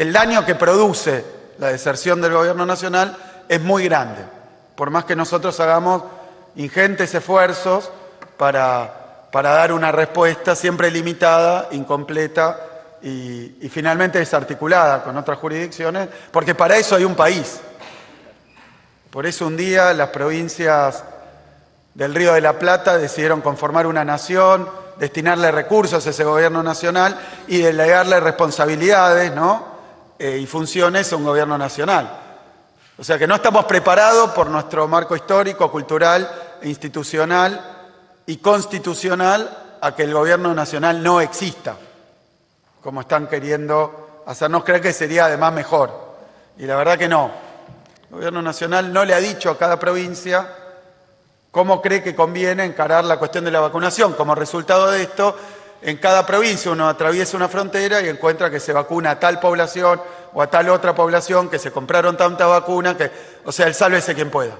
el daño que produce la deserción del gobierno nacional es muy grande, por más que nosotros hagamos ingentes esfuerzos para, para dar una respuesta siempre limitada, incompleta y, y finalmente desarticulada con otras jurisdicciones, porque para eso hay un país. Por eso un día las provincias del Río de la Plata decidieron conformar una nación, destinarle recursos a ese gobierno nacional y delegarle responsabilidades ¿no? Eh, y funciones a un gobierno nacional. O sea que no estamos preparados por nuestro marco histórico, cultural, institucional y constitucional a que el gobierno nacional no exista, como están queriendo hacernos creer que sería además mejor. Y la verdad que no. El gobierno nacional no le ha dicho a cada provincia cómo cree que conviene encarar la cuestión de la vacunación. Como resultado de esto, en cada provincia uno atraviesa una frontera y encuentra que se vacuna a tal población o a tal otra población, que se compraron tanta vacuna, que, o sea, el sálvese quien pueda.